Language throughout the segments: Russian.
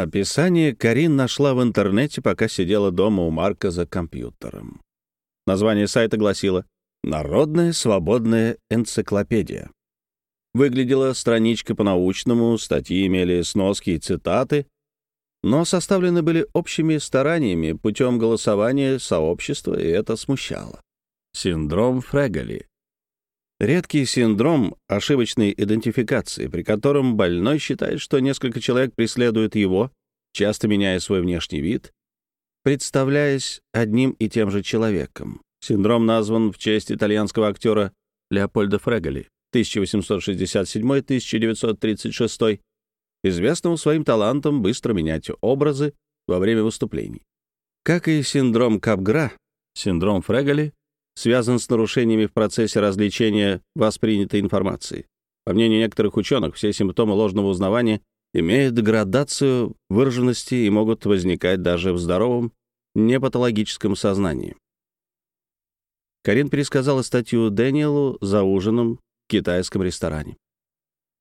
Описание Карин нашла в интернете, пока сидела дома у Марка за компьютером. Название сайта гласило «Народная свободная энциклопедия». Выглядела страничка по-научному, статьи имели сноски и цитаты, но составлены были общими стараниями путем голосования сообщества, и это смущало. Синдром Фрегали. Редкий синдром ошибочной идентификации, при котором больной считает, что несколько человек преследуют его, часто меняя свой внешний вид, представляясь одним и тем же человеком. Синдром назван в честь итальянского актера Леопольда Фрегали 1867-1936, известному своим талантом быстро менять образы во время выступлений. Как и синдром Капгра, синдром Фрегали связан с нарушениями в процессе развлечения воспринятой информации. По мнению некоторых ученых, все симптомы ложного узнавания имеют градацию выраженности и могут возникать даже в здоровом, непатологическом сознании. Карин пересказала статью Дэниелу за ужином в китайском ресторане.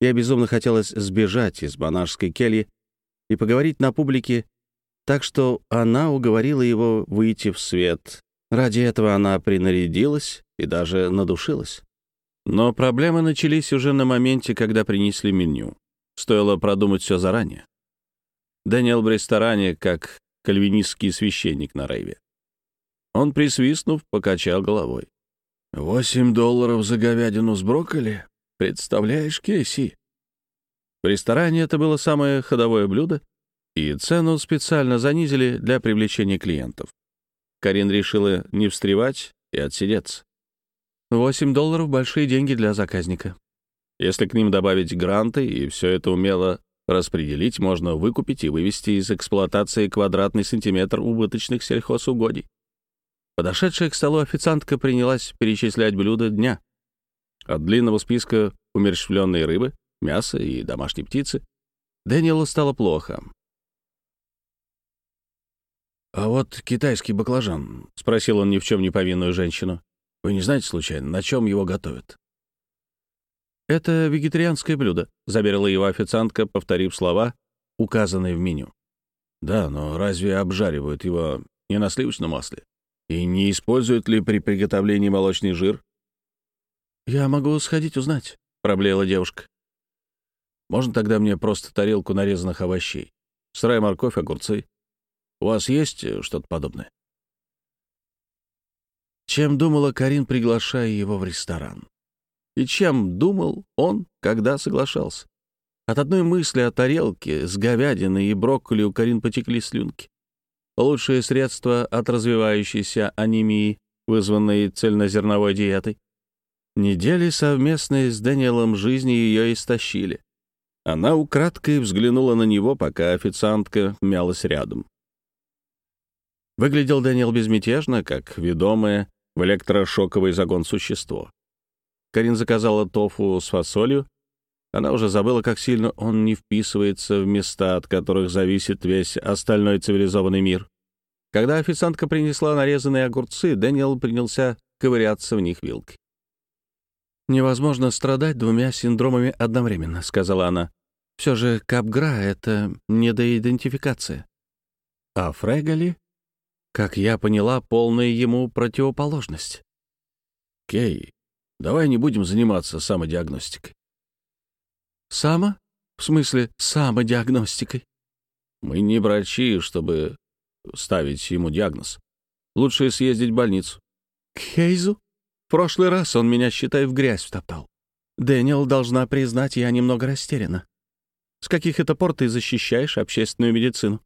Я безумно хотелось сбежать из монашеской кельи и поговорить на публике, так что она уговорила его выйти в свет, Ради этого она принарядилась и даже надушилась. Но проблемы начались уже на моменте, когда принесли меню. Стоило продумать все заранее. Дэниел в ресторане, как кальвинистский священник на рейве. Он, присвистнув, покачал головой. «Восемь долларов за говядину с брокколи? Представляешь, Кейси?» В ресторане это было самое ходовое блюдо, и цену специально занизили для привлечения клиентов. Карин решила не встревать и отсидеться. Восемь долларов — большие деньги для заказника. Если к ним добавить гранты и все это умело распределить, можно выкупить и вывести из эксплуатации квадратный сантиметр убыточных сельхозугодий. Подошедшая к столу официантка принялась перечислять блюда дня. От длинного списка умерщвленной рыбы, мяса и домашней птицы Дэниелу стало плохо. «А вот китайский баклажан», — спросил он ни в чем не повинную женщину. «Вы не знаете, случайно, на чем его готовят?» «Это вегетарианское блюдо», — заверила его официантка, повторив слова, указанные в меню. «Да, но разве обжаривают его не на сливочном масле? И не используют ли при приготовлении молочный жир?» «Я могу сходить узнать», — проблеяла девушка. «Можно тогда мне просто тарелку нарезанных овощей? Сырая морковь, огурцы?» У вас есть э, что-то подобное?» Чем думала Карин, приглашая его в ресторан? И чем думал он, когда соглашался? От одной мысли о тарелке с говядиной и брокколи у Карин потекли слюнки. Лучшее средство от развивающейся анемии, вызванной цельнозерновой диетой. Недели совместной с Дэниелом жизни ее истощили. Она украдкой взглянула на него, пока официантка мялась рядом. Выглядел Дэниел безмятежно, как ведомое в электрошоковый загон существо. Карин заказала тофу с фасолью. Она уже забыла, как сильно он не вписывается в места, от которых зависит весь остальной цивилизованный мир. Когда официантка принесла нарезанные огурцы, Дэниел принялся ковыряться в них вилкой. «Невозможно страдать двумя синдромами одновременно», — сказала она. «Все же капгра — это недоидентификация». А Фрегали как я поняла, полная ему противоположность. Кей, давай не будем заниматься самодиагностикой. Само? В смысле, самодиагностикой? Мы не врачи, чтобы ставить ему диагноз. Лучше съездить в больницу. К Хейзу? В прошлый раз он меня, считай, в грязь втоптал. Дэниел, должна признать, я немного растеряна. С каких это пор ты защищаешь общественную медицину?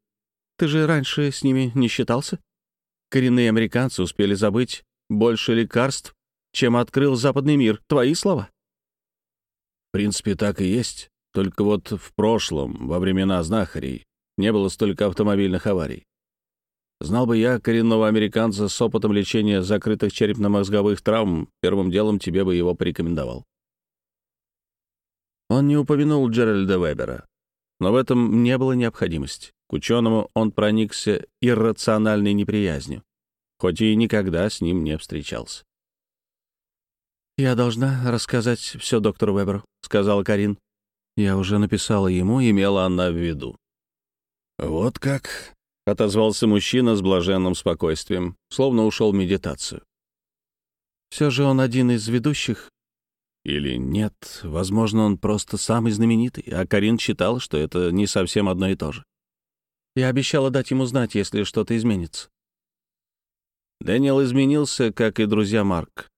Ты же раньше с ними не считался? Коренные американцы успели забыть больше лекарств, чем открыл западный мир. Твои слова? В принципе, так и есть. Только вот в прошлом, во времена знахарей, не было столько автомобильных аварий. Знал бы я коренного американца с опытом лечения закрытых черепно-мозговых травм, первым делом тебе бы его порекомендовал. Он не упомянул Джеральда Вебера, но в этом не было необходимости. К ученому он проникся иррациональной неприязнью, хоть и никогда с ним не встречался. «Я должна рассказать все доктору Веберу», — сказала Карин. Я уже написала ему, имела она в виду. «Вот как», — отозвался мужчина с блаженным спокойствием, словно ушел в медитацию. «Все же он один из ведущих?» Или нет, возможно, он просто самый знаменитый, а Карин считал, что это не совсем одно и то же. Я обещала дать ему знать, если что-то изменится. Дэниел изменился, как и друзья Марк.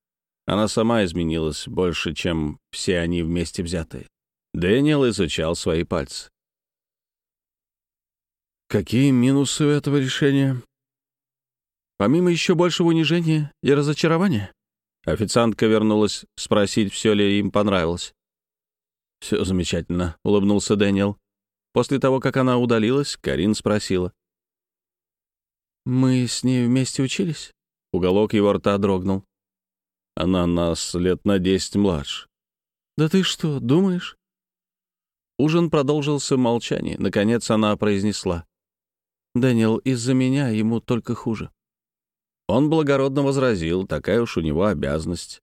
Она сама изменилась больше, чем все они вместе взятые. Дэниел изучал свои пальцы. Какие минусы у этого решения? Помимо еще большего унижения и разочарования? Официантка вернулась спросить, все ли им понравилось. «Все замечательно», — улыбнулся Дэниел. После того, как она удалилась, Карин спросила. «Мы с ней вместе учились?» Уголок его рта дрогнул. Она нас лет на десять младше. «Да ты что, думаешь?» Ужин продолжился в молчании. Наконец она произнесла. «Дэниел, из-за меня ему только хуже». Он благородно возразил, такая уж у него обязанность.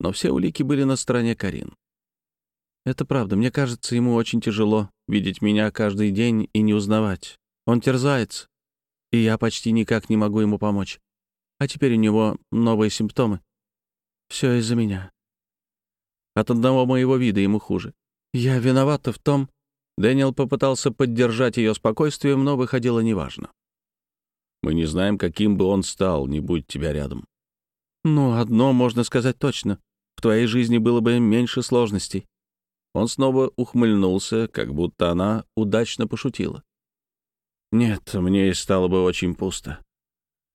Но все улики были на стороне Карин. «Это правда. Мне кажется, ему очень тяжело видеть меня каждый день и не узнавать. Он терзается, и я почти никак не могу ему помочь. А теперь у него новые симптомы. Все из-за меня. От одного моего вида ему хуже. Я виновата в том... Дэниел попытался поддержать ее спокойствием, но выходило неважно. Мы не знаем, каким бы он стал, не будь тебя рядом. Ну, одно можно сказать точно. В твоей жизни было бы меньше сложностей. Он снова ухмыльнулся, как будто она удачно пошутила. Нет, мне стало бы очень пусто.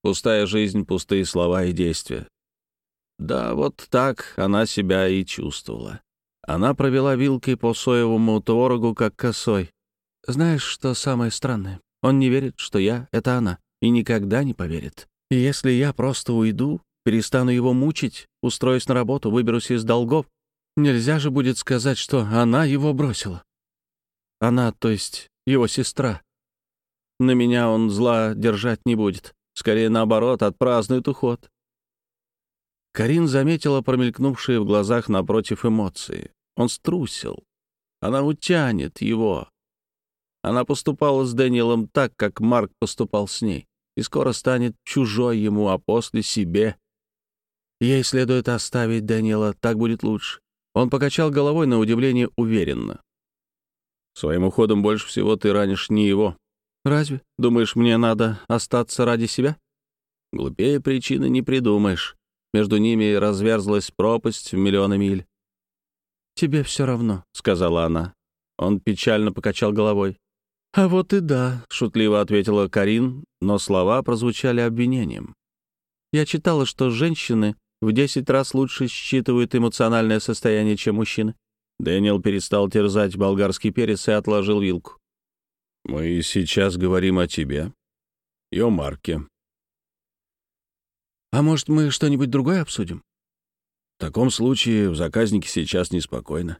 Пустая жизнь, пустые слова и действия. Да, вот так она себя и чувствовала. Она провела вилкой по соевому творогу, как косой. Знаешь, что самое странное? Он не верит, что я — это она, и никогда не поверит. И если я просто уйду, перестану его мучить, устроюсь на работу, выберусь из долгов, нельзя же будет сказать, что она его бросила. Она, то есть его сестра. На меня он зла держать не будет. Скорее, наоборот, отпразднует уход. Карин заметила промелькнувшие в глазах напротив эмоции. Он струсил. Она утянет его. Она поступала с Дэниелом так, как Марк поступал с ней, и скоро станет чужой ему, а после себе. Ей следует оставить Дэниела, так будет лучше. Он покачал головой на удивление уверенно. Своим уходом больше всего ты ранишь не его, Разве? Думаешь, мне надо остаться ради себя? Глупее причины не придумаешь. Между ними разверзлась пропасть в миллионы миль. «Тебе все равно», — сказала она. Он печально покачал головой. «А вот и да», — шутливо ответила Карин, но слова прозвучали обвинением. «Я читала, что женщины в десять раз лучше считывают эмоциональное состояние, чем мужчины». Дэниел перестал терзать болгарский перец и отложил вилку. Мы сейчас говорим о тебе и о Марке. А может, мы что-нибудь другое обсудим? В таком случае в заказнике сейчас неспокойно.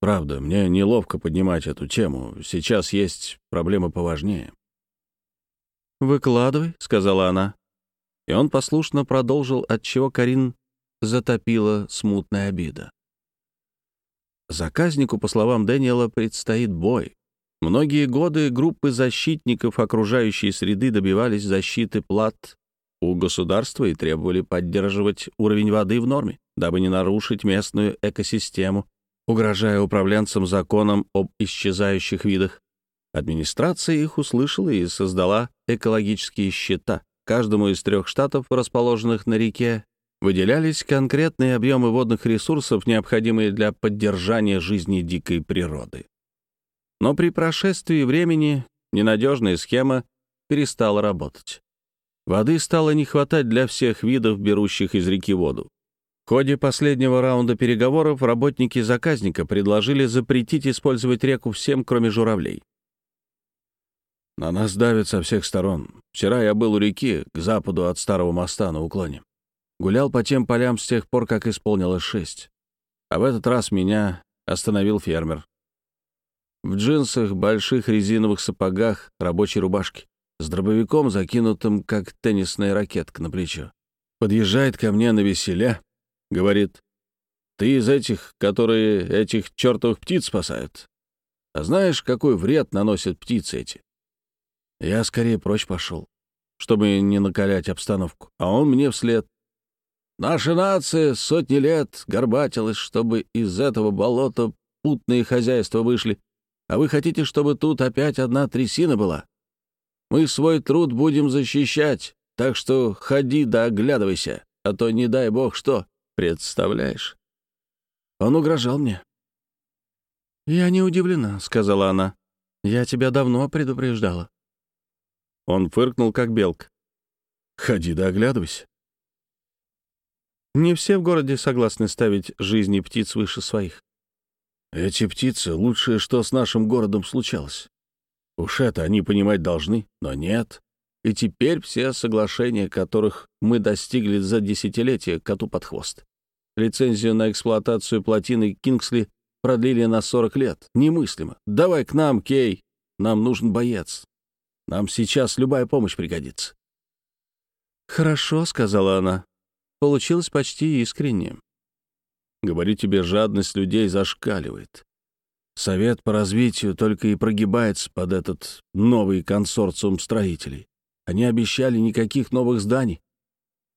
Правда, мне неловко поднимать эту тему. Сейчас есть проблема поважнее. «Выкладывай», — сказала она. И он послушно продолжил, отчего Карин затопила смутная обида. Заказнику, по словам Дэниела, предстоит бой. Многие годы группы защитников окружающей среды добивались защиты плат у государства и требовали поддерживать уровень воды в норме, дабы не нарушить местную экосистему, угрожая управленцам законом об исчезающих видах. Администрация их услышала и создала экологические счета. Каждому из трех штатов, расположенных на реке, выделялись конкретные объемы водных ресурсов, необходимые для поддержания жизни дикой природы. Но при прошествии времени ненадежная схема перестала работать. Воды стало не хватать для всех видов, берущих из реки воду. В ходе последнего раунда переговоров работники заказника предложили запретить использовать реку всем, кроме журавлей. На нас давят со всех сторон. Вчера я был у реки, к западу от старого моста на уклоне. Гулял по тем полям с тех пор, как исполнилось шесть. А в этот раз меня остановил фермер. В джинсах, больших резиновых сапогах, рабочей рубашке, с дробовиком, закинутым, как теннисная ракетка на плечо. Подъезжает ко мне на веселя, говорит, «Ты из этих, которые этих чертовых птиц спасают? А знаешь, какой вред наносят птицы эти?» Я скорее прочь пошел, чтобы не накалять обстановку, а он мне вслед. Наша нация сотни лет горбатилась, чтобы из этого болота путные хозяйства вышли, а вы хотите, чтобы тут опять одна трясина была? Мы свой труд будем защищать, так что ходи да оглядывайся, а то не дай бог что, представляешь? Он угрожал мне. «Я не удивлена», — сказала она. «Я тебя давно предупреждала». Он фыркнул, как белка. «Ходи да оглядывайся». Не все в городе согласны ставить жизни птиц выше своих. Эти птицы — лучшее, что с нашим городом случалось. Уж это они понимать должны, но нет. И теперь все соглашения, которых мы достигли за десятилетия, коту под хвост. Лицензию на эксплуатацию плотины Кингсли продлили на 40 лет. Немыслимо. Давай к нам, Кей. Нам нужен боец. Нам сейчас любая помощь пригодится. «Хорошо», — сказала она. Получилось почти искренне. Говорю тебе, жадность людей зашкаливает. Совет по развитию только и прогибается под этот новый консорциум строителей. Они обещали никаких новых зданий.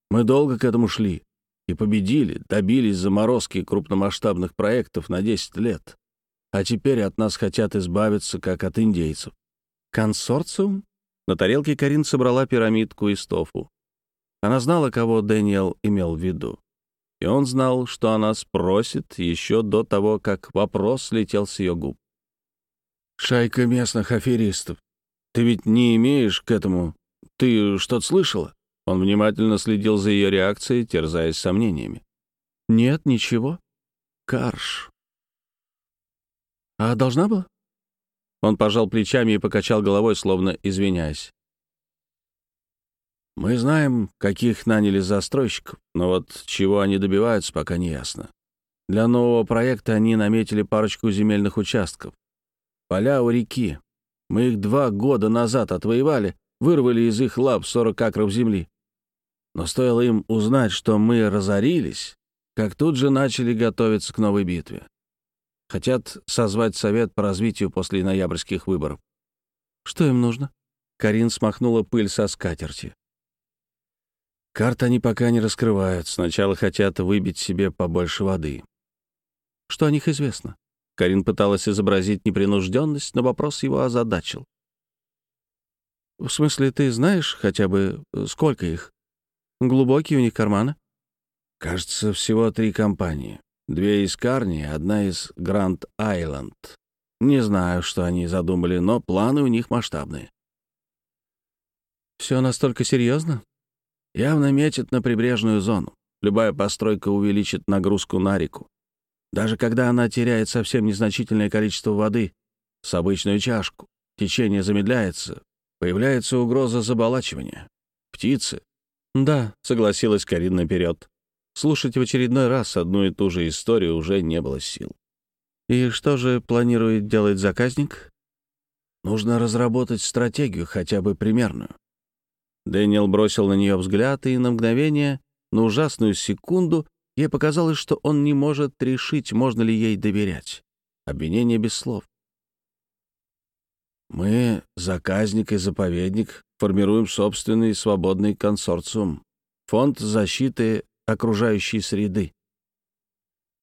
Мы долго к этому шли и победили, добились заморозки крупномасштабных проектов на 10 лет. А теперь от нас хотят избавиться, как от индейцев. Консорциум? На тарелке Карин собрала пирамидку из тофу. Она знала, кого Дэниел имел в виду. И он знал, что она спросит еще до того, как вопрос слетел с ее губ. «Шайка местных аферистов. Ты ведь не имеешь к этому ты что-то слышала?» Он внимательно следил за ее реакцией, терзаясь сомнениями. «Нет, ничего. Карш». «А должна была?» Он пожал плечами и покачал головой, словно извиняясь. «Мы знаем, каких наняли застройщиков, но вот чего они добиваются, пока не ясно. Для нового проекта они наметили парочку земельных участков. Поля у реки. Мы их два года назад отвоевали, вырвали из их лап 40 акров земли. Но стоило им узнать, что мы разорились, как тут же начали готовиться к новой битве. Хотят созвать совет по развитию после ноябрьских выборов. Что им нужно? Карин смахнула пыль со скатерти. Карт они пока не раскрывают. Сначала хотят выбить себе побольше воды. Что о них известно? Карин пыталась изобразить непринужденность, но вопрос его озадачил. В смысле, ты знаешь хотя бы, э, сколько их? Глубокие у них карманы? Кажется, всего три компании. Две из Карни, одна из Гранд Айленд. Не знаю, что они задумали, но планы у них масштабные. Все настолько серьезно? Явно метит на прибрежную зону. Любая постройка увеличит нагрузку на реку. Даже когда она теряет совсем незначительное количество воды с обычную чашку, течение замедляется, Появляется угроза заболачивания. Птицы. Да, согласилась Карин наперед. Слушать в очередной раз одну и ту же историю уже не было сил. И что же планирует делать заказник? Нужно разработать стратегию, хотя бы примерную. Дэниел бросил на нее взгляд, и на мгновение, на ужасную секунду, ей показалось, что он не может решить, можно ли ей доверять. Обвинение без слов. Мы, заказник и заповедник, формируем собственный свободный консорциум, фонд защиты окружающей среды.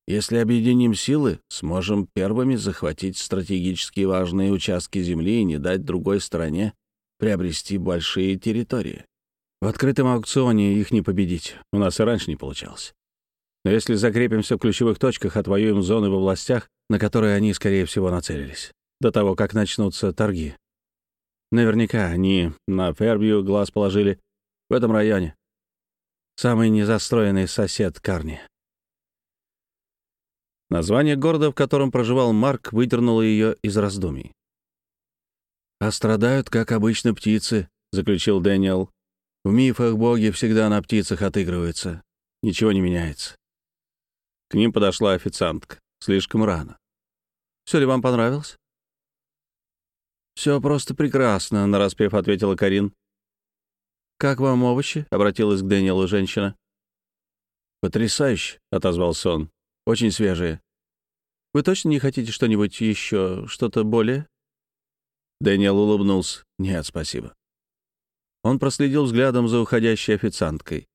Если объединим силы, сможем первыми захватить стратегически важные участки земли и не дать другой стране приобрести большие территории. В открытом аукционе их не победить. У нас и раньше не получалось. Но если закрепимся в ключевых точках, отвоюем зоны в областях, на которые они, скорее всего, нацелились до того, как начнутся торги. Наверняка они на Фербью глаз положили в этом районе. Самый незастроенный сосед Карни. Название города, в котором проживал Марк, выдернуло ее из раздумий. «А страдают, как обычно, птицы», — заключил Дэниел. «В мифах боги всегда на птицах отыгрываются. Ничего не меняется». К ним подошла официантка. Слишком рано. «Все ли вам понравилось?» «Все просто прекрасно», — нараспев ответила Карин. «Как вам овощи?» — обратилась к Дэниелу женщина. «Потрясающе», — отозвался он. «Очень свежие». «Вы точно не хотите что-нибудь еще, что-то более?» Дэниел улыбнулся. «Нет, спасибо». Он проследил взглядом за уходящей официанткой.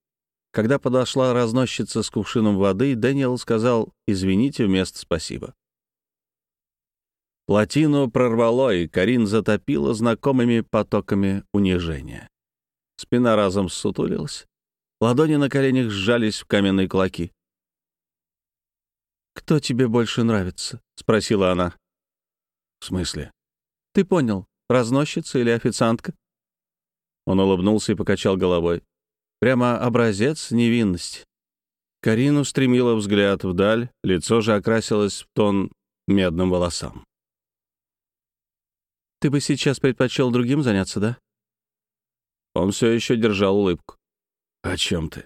Когда подошла разносчица с кувшином воды, Дэниел сказал «извините» вместо «спасибо». Плотину прорвало, и Карин затопила знакомыми потоками унижения. Спина разом ссутулилась. Ладони на коленях сжались в каменные кулаки. «Кто тебе больше нравится?» — спросила она. «В смысле?» «Ты понял, разносчица или официантка?» Он улыбнулся и покачал головой. Прямо образец невинности. Карину устремила взгляд вдаль, лицо же окрасилось в тон медным волосам. «Ты бы сейчас предпочел другим заняться, да?» Он все еще держал улыбку. «О чем ты?»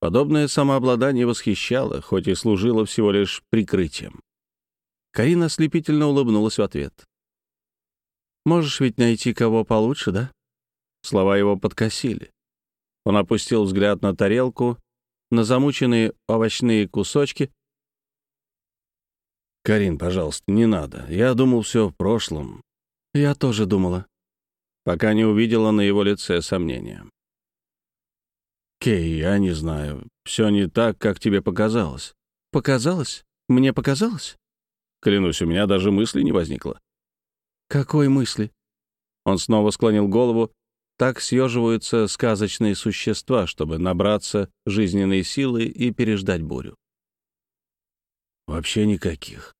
Подобное самообладание восхищало, хоть и служило всего лишь прикрытием. Карина ослепительно улыбнулась в ответ. «Можешь ведь найти кого получше, да?» Слова его подкосили. Он опустил взгляд на тарелку, на замученные овощные кусочки. «Карин, пожалуйста, не надо. Я думал, все в прошлом». «Я тоже думала», пока не увидела на его лице сомнения. «Кей, я не знаю. Все не так, как тебе показалось». «Показалось? Мне показалось?» Клянусь, у меня даже мысли не возникло. «Какой мысли?» Он снова склонил голову. Так съеживаются сказочные существа, чтобы набраться жизненной силы и переждать бурю. Вообще никаких.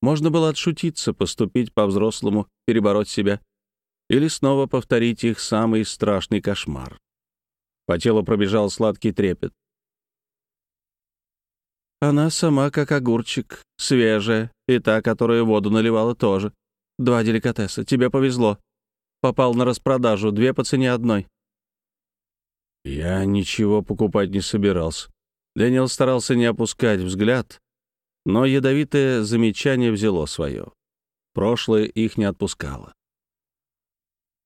Можно было отшутиться, поступить по-взрослому, перебороть себя или снова повторить их самый страшный кошмар. По телу пробежал сладкий трепет. Она сама как огурчик, свежая, и та, которая воду наливала, тоже. Два деликатеса. Тебе повезло. Попал на распродажу, две по цене одной. Я ничего покупать не собирался. Дэниел старался не опускать взгляд, но ядовитое замечание взяло свое. Прошлое их не отпускало.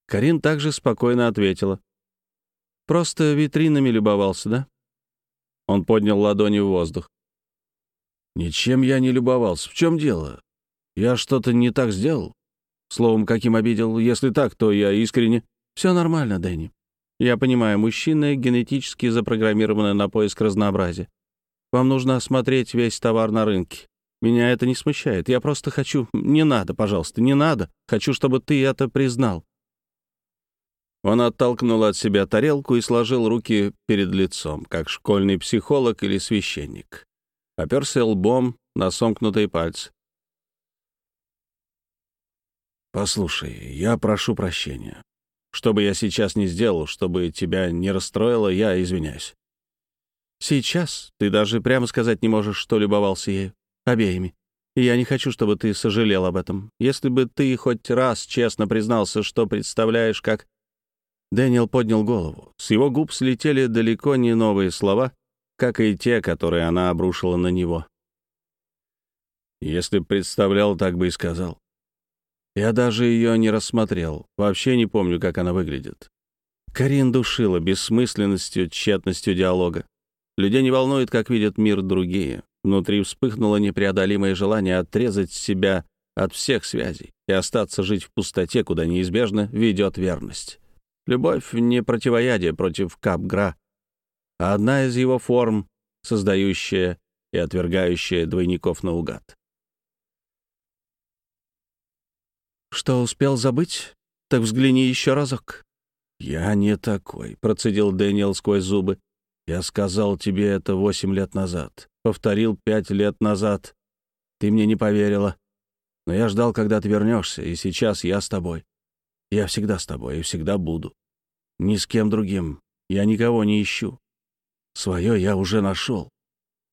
Карин также спокойно ответила. Просто витринами любовался, да? Он поднял ладони в воздух. Ничем я не любовался. В чем дело? Я что-то не так сделал? Словом, каким обидел? Если так, то я искренне... Все нормально, Дэнни. Я понимаю, мужчины генетически запрограммированы на поиск разнообразия. Вам нужно осмотреть весь товар на рынке. Меня это не смущает. Я просто хочу... Не надо, пожалуйста, не надо. Хочу, чтобы ты это признал. Он оттолкнул от себя тарелку и сложил руки перед лицом, как школьный психолог или священник. Оперся лбом на сомкнутые пальцы. «Послушай, я прошу прощения. Что бы я сейчас не сделал, чтобы тебя не расстроило, я извиняюсь. Сейчас ты даже прямо сказать не можешь, что любовался ею. Обеими. И я не хочу, чтобы ты сожалел об этом. Если бы ты хоть раз честно признался, что представляешь, как Дэниел поднял голову. С его губ слетели далеко не новые слова, как и те, которые она обрушила на него. Если б представлял, так бы и сказал. Я даже ее не рассмотрел, вообще не помню, как она выглядит. Карин душила бессмысленностью, тщетностью диалога. Людей не волнует, как видят мир другие. Внутри вспыхнуло непреодолимое желание отрезать себя от всех связей и остаться жить в пустоте, куда неизбежно ведет верность. Любовь — не противоядие против Капгра, а одна из его форм, создающая и отвергающая двойников наугад. «Что, успел забыть? Так взгляни еще разок». «Я не такой», — процедил Дэниел сквозь зубы. «Я сказал тебе это восемь лет назад, повторил пять лет назад. Ты мне не поверила. Но я ждал, когда ты вернешься, и сейчас я с тобой. Я всегда с тобой и всегда буду. Ни с кем другим. Я никого не ищу. Свое я уже нашел.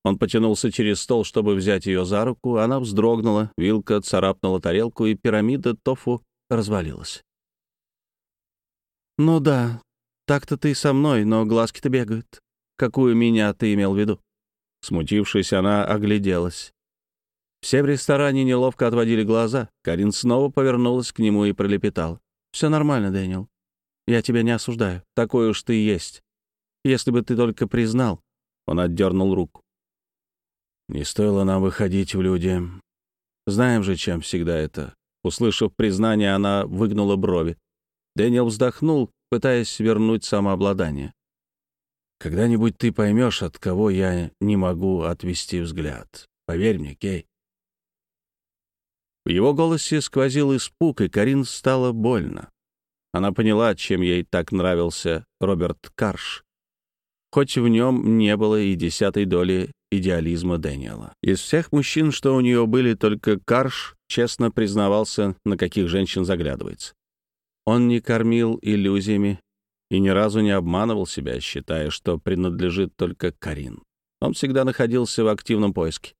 Он потянулся через стол, чтобы взять ее за руку. Она вздрогнула, вилка царапнула тарелку, и пирамида тофу развалилась. «Ну да, так-то ты со мной, но глазки-то бегают. Какую меня ты имел в виду?» Смутившись, она огляделась. Все в ресторане неловко отводили глаза. Карин снова повернулась к нему и пролепетала. «Все нормально, Дэниел. Я тебя не осуждаю. Такой уж ты есть. Если бы ты только признал...» Он отдернул руку. «Не стоило нам выходить в люди. Знаем же, чем всегда это Услышав признание, она выгнула брови. Дэниел вздохнул, пытаясь вернуть самообладание. «Когда-нибудь ты поймешь, от кого я не могу отвести взгляд. Поверь мне, Кей». В его голосе сквозил испуг, и Карин стало больно. Она поняла, чем ей так нравился Роберт Карш. Хоть в нем не было и десятой доли идеализма Дэниела. Из всех мужчин, что у нее были, только Карш честно признавался, на каких женщин заглядывается. Он не кормил иллюзиями и ни разу не обманывал себя, считая, что принадлежит только Карин. Он всегда находился в активном поиске.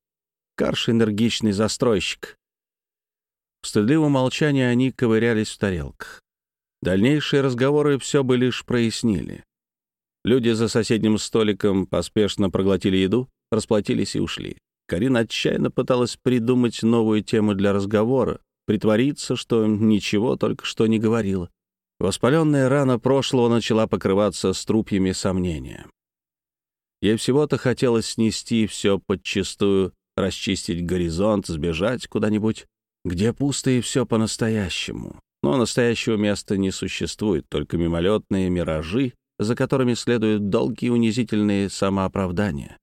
Карш — энергичный застройщик. В стыдливом молчании они ковырялись в тарелках. Дальнейшие разговоры все бы лишь прояснили. Люди за соседним столиком поспешно проглотили еду, расплатились и ушли. Карина отчаянно пыталась придумать новую тему для разговора, притвориться, что ничего только что не говорила. Воспаленная рана прошлого начала покрываться струпьями сомнения. Ей всего-то хотелось снести все подчистую, расчистить горизонт, сбежать куда-нибудь, где пусто и все по-настоящему. Но настоящего места не существует, только мимолетные миражи, за которыми следуют долгие унизительные самооправдания.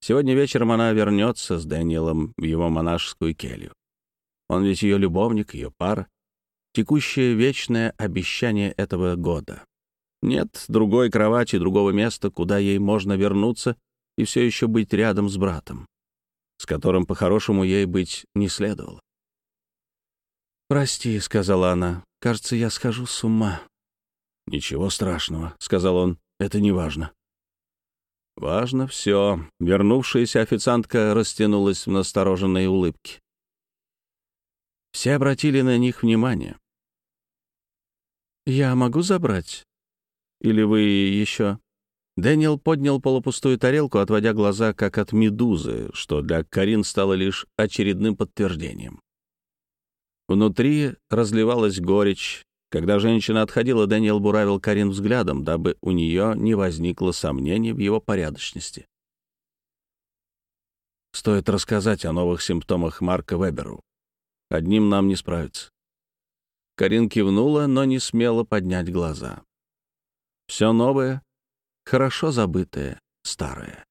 Сегодня вечером она вернется с Дэниелом в его монашескую келью. Он ведь ее любовник, ее пара, текущее вечное обещание этого года. Нет другой кровати, другого места, куда ей можно вернуться и все еще быть рядом с братом, с которым по-хорошему ей быть не следовало. «Прости», — сказала она, — «кажется, я схожу с ума». «Ничего страшного», — сказал он, — «это не важно». Важно все. Вернувшаяся официантка растянулась в настороженной улыбке. Все обратили на них внимание. «Я могу забрать? Или вы еще...» Дэниел поднял полупустую тарелку, отводя глаза, как от медузы, что для Карин стало лишь очередным подтверждением. Внутри разливалась горечь. Когда женщина отходила, Дэниел буравил Карин взглядом, дабы у нее не возникло сомнений в его порядочности. Стоит рассказать о новых симптомах Марка Веберу. Одним нам не справиться. Карин кивнула, но не смела поднять глаза. Все новое, хорошо забытое, старое.